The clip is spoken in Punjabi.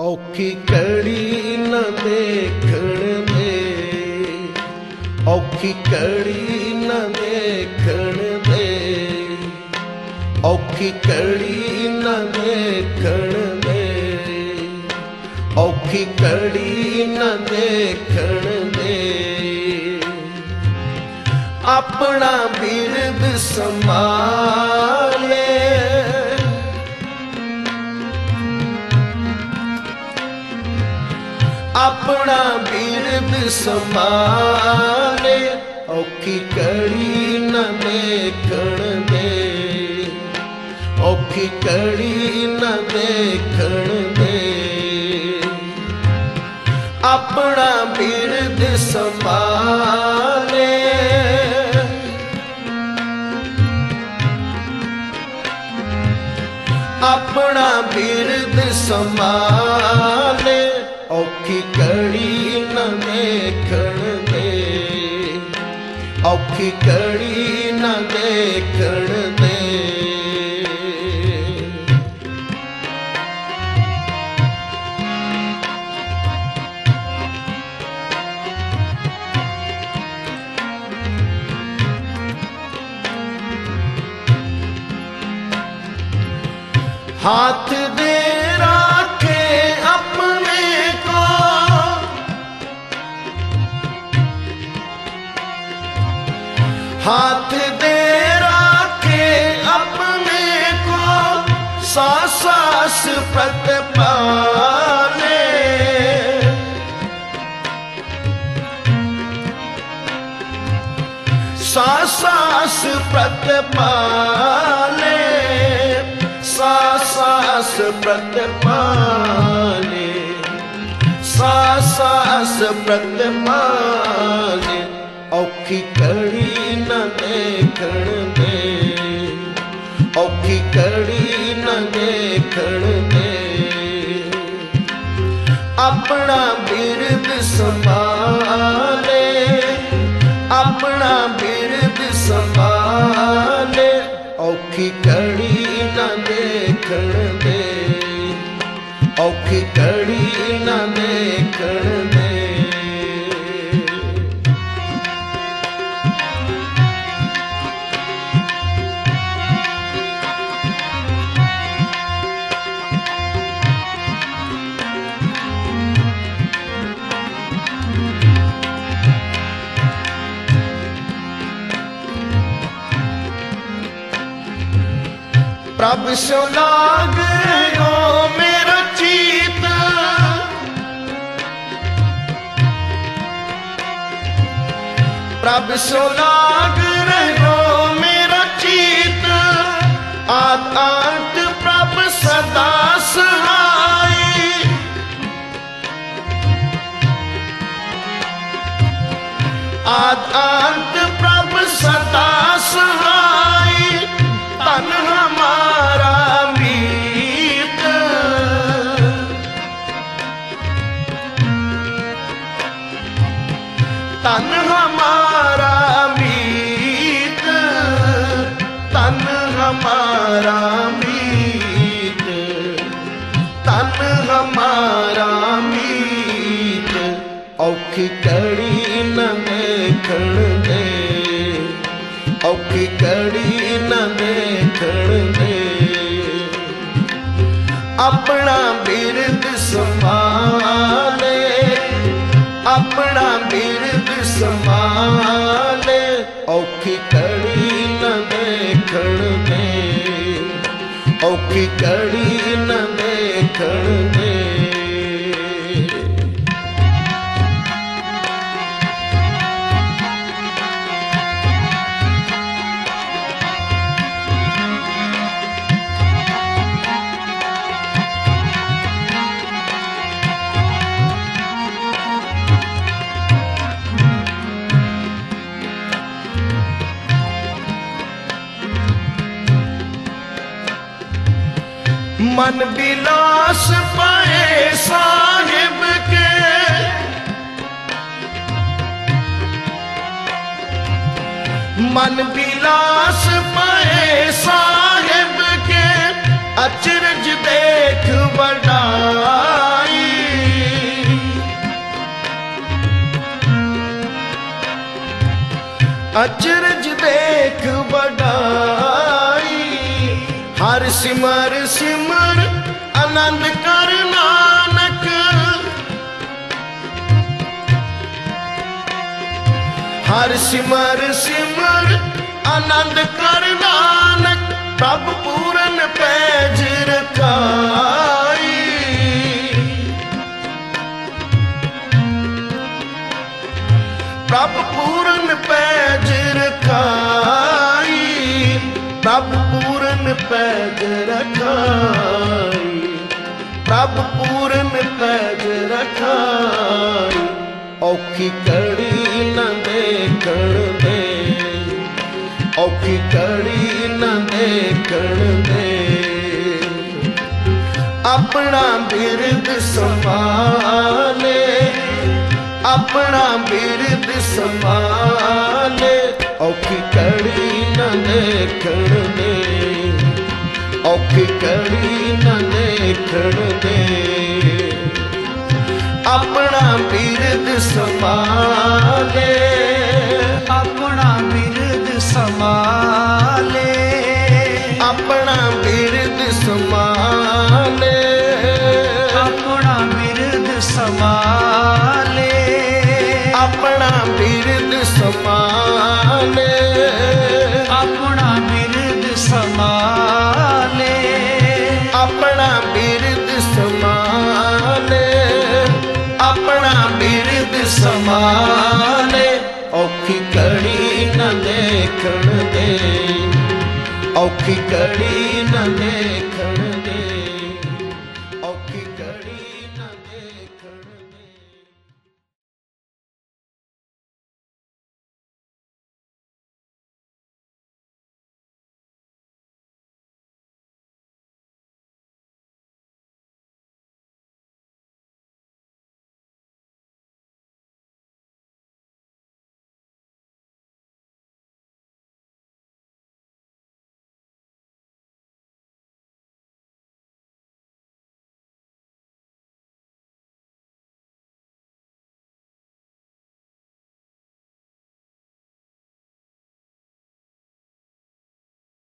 ਔਖੀ ਕੜੀ ਨਾ ਦੇਖਣ ਦੇ। ਔਖੀ ਕੜੀ ਨਾ ਦੇਖਣ ਦੇ। ਔਖੀ ਕੜੀ ਨਾ ਦੇਖਣ ਦੇ। ਔਖੀ ਕੜੀ ਨਾ ਦੇਖਣ ਦੇ। ਆਪਣਾ ਬਿਰਦ ਸੰਭਾਲੇ ਆਪਣਾ ਬਿਰਦ ਸੰਭਾਲੇ ਔਖੀ ਕੜੀ ਨਾ ਦੇਖਣ ਦੇ ਔਖੀ ਕੜੀ ਨਾ ਦੇਖਣ ਦੇ ਆਪਣਾ ਬਿਰਦ ਸੰਭਾਲੇ ਆਪਣਾ ਬਿਰਦ ਸੰਭਾਲੇ ਔਖੀ ਕੜੀ ਨਾ ਦੇਖਣ ਦੇ। ਔਖੀ ਕੜੀ ਨਾ ਦੇਖਣ ਦੇ। ਹੱਥ ਦੇ हाथ दे राखे अपने को सास सास प्रतिपाले सास सास प्रतिपाले सास सास प्रतिपाले सास सास प्रतिपाले ਔਖੀ ਕੜੀ ਨਾ ਦੇਖਣ ਦੇ। ਔਖੀ ਕੜੀ ਨਾ ਦੇਖਣ ਦੇ। ਆਪਣਾ ਬਿਰਦ ਸੰਭਾਲੇ, ਆਪਣਾ ਬਿਰਦ ਸੰਭਾਲੇ। ਔਖੀ ਕੜੀ ਨਾ ਦੇਖਣ ਦੇ। ਔਖੀ ਕੜੀ ਨਾ ਦੇਖਣ ਪ੍ਰਭ ਸੋ ਲਾਗ ਮੇਰਾ ਚੀਤ। ਪ੍ਰਭ ਸੋ ਲਾਗ ਰਹੋ ਮੇਰਾ ਚੀਤ। ਆਤ ਆਤ ਪ੍ਰਭ ਸਦਾ ਸਹਾਈ। ਆਦ ਅੰਤ ਪ੍ਰਭ ਸਦਾ ਸਹਾਈ। ਤਨ ਤਨ ਹਮਾਰਾ ਮੀਤ, ਤਨ ਹਮਾਰਾ ਮੀਤ, ਤਨ ਹਮਾਰਾ ਮੀਤ। ਔਖੀ ਕੜੀ ਨਾ ਦੇਖਣ ਦੇ ਔਖੀ ਕੜੀ ਨਾ ਖੜਦੇ ਆਪਣਾ ਬਿਰਦ ਸੰਭਾਲੇ ਆਪਣਾ ਬਿਰਦ ਸੰਭਾਲੇ। ਔਖੀ ਕੜੀ ਨਾ ਦੇਖਣ ਦੇ। ਔਖੀ ਕੜੀ ਨਾ ਦੇਖਣ मन बिलास पाए साहिब के। मन बिलास पाए साहिब के। अचरज देख बड़ाई। अचरज देख बड़ाई। ਹਰ ਸਿਮਰ ਸਿਮਰ, ਆਨੰਦ ਕਰ ਨਾਨਕ। ਹਰ ਸਿਮਰ ਸਿਮਰ, ਆਨੰਦ ਕਰ ਨਾਨਕ, ਪ੍ਰਭ ਪੂਰਨ ਪੈਜ ਰਖਾਈ। ਪ੍ਰਭ ਪੂਰਨ ਪੈਜ ਰਖਾਈ। ਪੈਜ ਰਖਾਈ। ਪ੍ਰਭ ਪੂਰਨ ਪੈਜ ਰਖਾਈ। ਔਖੀ ਕੜੀ ਨਾ ਦੇਖਣ ਦੇ। ਔਖੀ ਕੜੀ ਨਾ ਦੇਖਣ ਦੇ। ਆਪਣਾ ਬਿਰਦ ਸੰਭਾਲੇ। ਆਪਣਾ ਬਿਰਦ ਸੰਭਾਲੇ। ਔਖੀ ਕੜੀ ਨਾ ਦੇਖਣ ਦੇ। ਔਖੀ ਨਾ ਦੇਖਣ ਦੇ। ਆਪਣਾ ਬਿਰਦ ਸੰਭਾਲੇ, ਆਪਣਾ ਬਿਰਦ ਸਮਾਲੇ ਆਪਣਾ ਬਿਰਦ ਸੰਭਾਲੇ। ਆਪਣਾ ਬਿਰਦ ਸਮਾਲੇ ਆਪਣਾ ਬਿਰਦ ਸੰਭਾਲੇ ਆਪਣਾ ਬਿਰਦ ਸੰਭਾਲੇ ਆਪਣਾ ਬਿਰਦ ਸੰਭਾਲੇ ਔਖੀ ਕੜੀ ਨਾ ਦੇਖਣ ਦੇ, ਔਖੀ ਕੜੀ ਨਾ ਦੇਖਣ